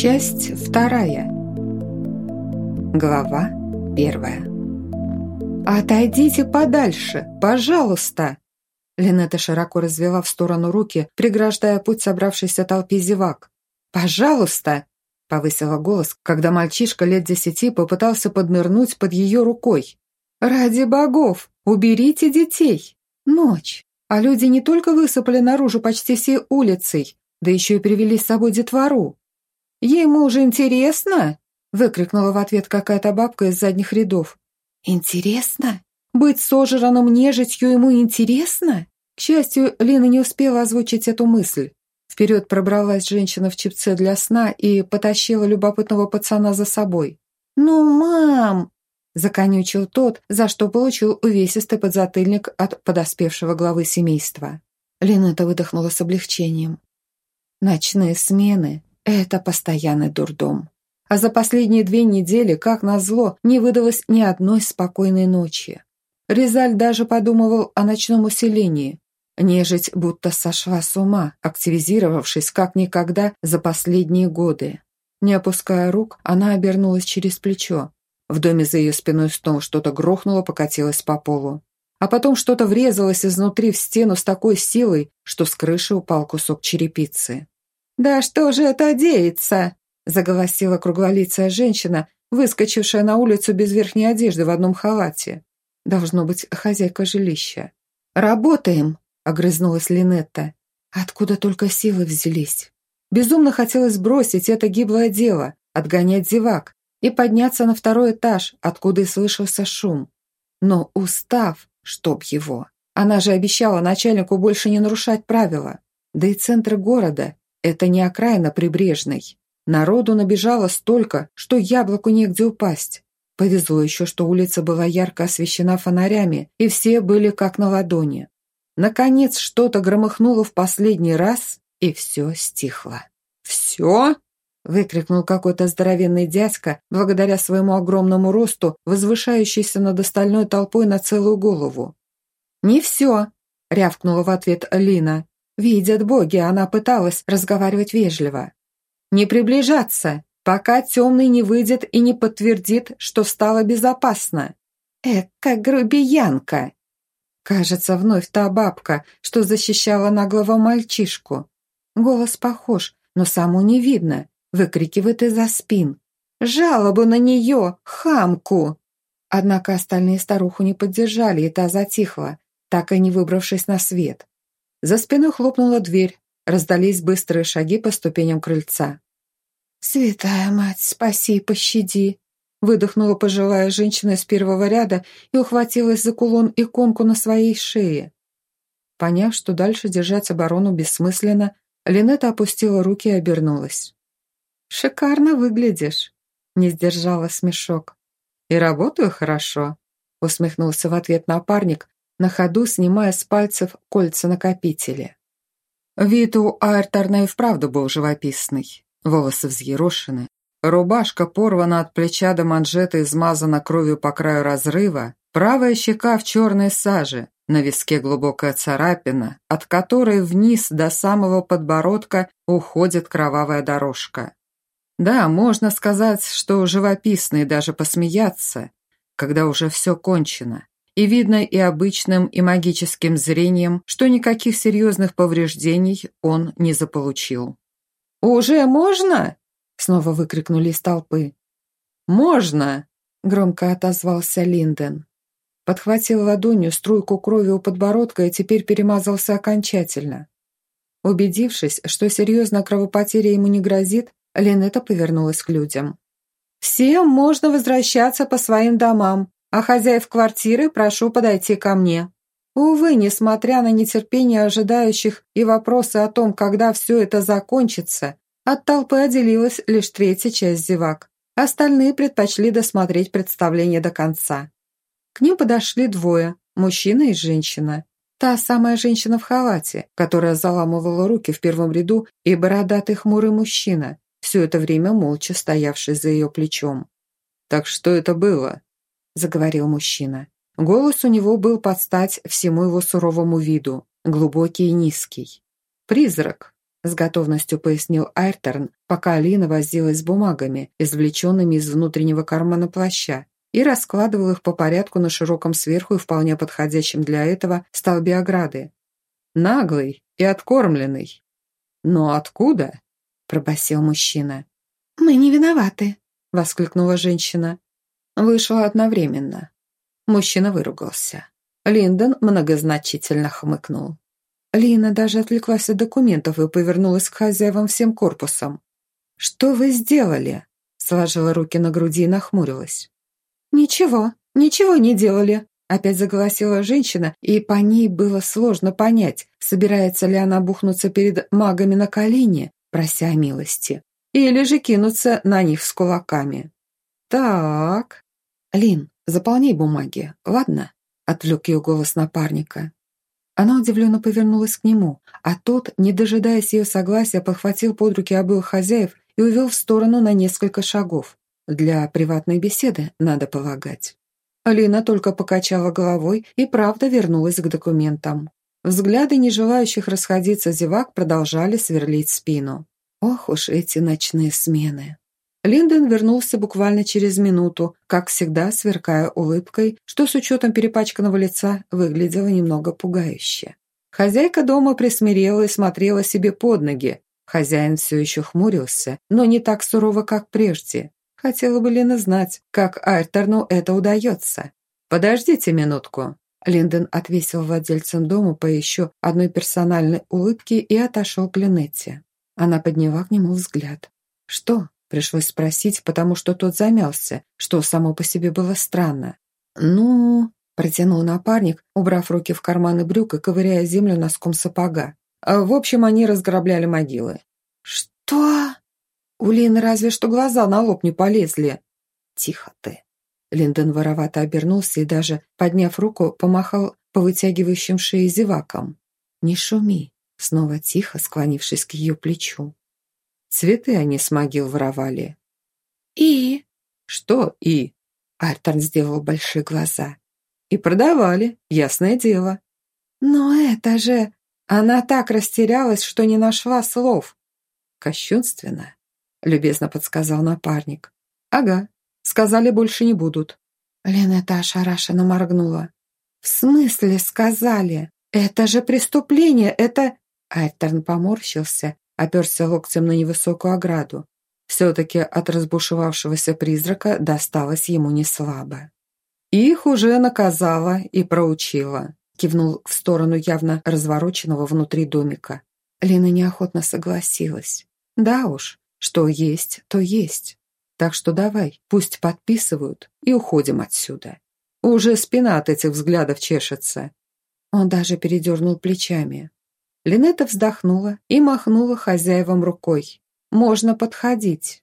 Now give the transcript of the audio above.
Часть вторая. Глава первая. «Отойдите подальше, пожалуйста!» Линетта широко развела в сторону руки, преграждая путь собравшейся толпе зевак. «Пожалуйста!» — повысила голос, когда мальчишка лет десяти попытался поднырнуть под ее рукой. «Ради богов! Уберите детей! Ночь! А люди не только высыпали наружу почти всей улицей, да еще и привели с собой детвору. «Ему же интересно!» — выкрикнула в ответ какая-то бабка из задних рядов. «Интересно? Быть сожранным нежитью ему интересно?» К счастью, Лина не успела озвучить эту мысль. Вперед пробралась женщина в чипце для сна и потащила любопытного пацана за собой. «Ну, мам!» – законючил тот, за что получил увесистый подзатыльник от подоспевшего главы семейства. Линета выдохнула с облегчением. Ночные смены это постоянный дурдом. А за последние две недели, как назло, не выдалось ни одной спокойной ночи. Резаль даже подумывал о ночном усилении. Нежить будто сошла с ума, активизировавшись как никогда за последние годы. Не опуская рук, она обернулась через плечо. В доме за ее спиной снова что-то грохнуло, покатилось по полу. А потом что-то врезалось изнутри в стену с такой силой, что с крыши упал кусок черепицы. «Да что же это деется?» – заголосила круглолицая женщина, выскочившая на улицу без верхней одежды в одном халате. Должно быть, хозяйка жилища. «Работаем!» – огрызнулась Линетта. Откуда только силы взялись? Безумно хотелось бросить это гиблое дело, отгонять зевак и подняться на второй этаж, откуда и слышался шум. Но устав, чтоб его. Она же обещала начальнику больше не нарушать правила. Да и центр города это не окраина прибрежной. Народу набежало столько, что яблоку негде упасть. Повезло еще, что улица была ярко освещена фонарями, и все были как на ладони. Наконец что-то громыхнуло в последний раз, и все стихло. «Все?» – выкрикнул какой-то здоровенный дядька, благодаря своему огромному росту, возвышающийся над остальной толпой на целую голову. «Не все», – рявкнула в ответ Лина. Видят боги, она пыталась разговаривать вежливо. «Не приближаться, пока темный не выйдет и не подтвердит, что стало безопасно». «Эка грубиянка!» Кажется, вновь та бабка, что защищала наглого мальчишку. Голос похож, но саму не видно, выкрикивает из-за спин. «Жалобу на нее, хамку!» Однако остальные старуху не поддержали, и та затихла, так и не выбравшись на свет. За спиной хлопнула дверь, раздались быстрые шаги по ступеням крыльца. «Святая мать, спаси и пощади!» выдохнула пожилая женщина из первого ряда и ухватилась за кулон-иконку на своей шее. Поняв, что дальше держать оборону бессмысленно, Линета опустила руки и обернулась. «Шикарно выглядишь!» — не сдержала смешок. «И работаю хорошо», — усмехнулся в ответ напарник, на ходу снимая с пальцев кольца-накопители. Вид у Айрторна и вправду был живописный. Волосы взъерошены, рубашка порвана от плеча до манжеты измазана кровью по краю разрыва, правая щека в черной саже, на виске глубокая царапина, от которой вниз до самого подбородка уходит кровавая дорожка. Да, можно сказать, что живописный даже посмеяться, когда уже все кончено и видно и обычным, и магическим зрением, что никаких серьезных повреждений он не заполучил. «Уже можно?» — снова выкрикнули из толпы. «Можно!» — громко отозвался Линден. Подхватил ладонью струйку крови у подбородка и теперь перемазался окончательно. Убедившись, что серьезная кровопотеря ему не грозит, Линета повернулась к людям. «Всем можно возвращаться по своим домам а хозяев квартиры прошу подойти ко мне». Увы, несмотря на нетерпение ожидающих и вопросы о том, когда все это закончится, от толпы отделилась лишь третья часть зевак. Остальные предпочли досмотреть представление до конца. К ним подошли двое – мужчина и женщина. Та самая женщина в халате, которая заламывала руки в первом ряду, и бородатый хмурый мужчина, все это время молча стоявший за ее плечом. «Так что это было?» Заговорил мужчина. Голос у него был под стать всему его суровому виду, глубокий и низкий. «Призрак», — с готовностью пояснил Айрторн, пока Алина возилась с бумагами, извлеченными из внутреннего кармана плаща, и раскладывал их по порядку на широком сверху и вполне подходящем для этого столбе ограды. «Наглый и откормленный». «Но откуда?» – пробасил мужчина. «Мы не виноваты», – воскликнула женщина. Вышла одновременно. Мужчина выругался. Линдон многозначительно хмыкнул. Лина даже отвлеклась от документов и повернулась к хозяевам всем корпусом. «Что вы сделали?» Сложила руки на груди и нахмурилась. «Ничего, ничего не делали», Опять заголосила женщина, и по ней было сложно понять, собирается ли она бухнуться перед магами на колени, прося милости, или же кинуться на них с кулаками. «Так...» «Лин, заполняй бумаги, ладно?» — отвлек ее голос напарника. Она удивленно повернулась к нему, а тот, не дожидаясь ее согласия, подхватил под руки обоих хозяев и увел в сторону на несколько шагов. Для приватной беседы, надо полагать. Алина только покачала головой и правда вернулась к документам. Взгляды не желающих расходиться зевак продолжали сверлить спину. Ох уж эти ночные смены. Линдон вернулся буквально через минуту, как всегда сверкая улыбкой, что с учетом перепачканного лица выглядело немного пугающе. Хозяйка дома присмирела и смотрела себе под ноги. Хозяин все еще хмурился, но не так сурово, как прежде. Хотела бы Лина знать, как Айрторну это удается. «Подождите минутку». Линдон отвесил владельцам дома по еще одной персональной улыбке и отошел к Линетте. Она подняла к нему взгляд. «Что?» Пришлось спросить, потому что тот замялся, что само по себе было странно. «Ну...» – протянул напарник, убрав руки в карманы брюк и ковыряя землю носком сапога. А, в общем, они разграбляли могилы. «Что?» У Лины разве что глаза на лоб не полезли. «Тихо ты». Линдон воровато обернулся и даже, подняв руку, помахал по вытягивающим шеи зевакам. «Не шуми», снова тихо склонившись к ее плечу. Цветы они с могил воровали. «И?» «Что «и»?» Артон сделал большие глаза. «И продавали, ясное дело». «Но это же...» Она так растерялась, что не нашла слов. «Кощунственно», — любезно подсказал напарник. «Ага, сказали, больше не будут». Ленета ошарашенно моргнула. «В смысле сказали? Это же преступление, это...» Альтерн поморщился оперся локтем на невысокую ограду. Все-таки от разбушевавшегося призрака досталось ему не слабо. «Их уже наказала и проучила», кивнул в сторону явно развороченного внутри домика. Лена неохотно согласилась. «Да уж, что есть, то есть. Так что давай, пусть подписывают и уходим отсюда. Уже спина от этих взглядов чешется». Он даже передернул плечами. Линета вздохнула и махнула хозяевам рукой. «Можно подходить».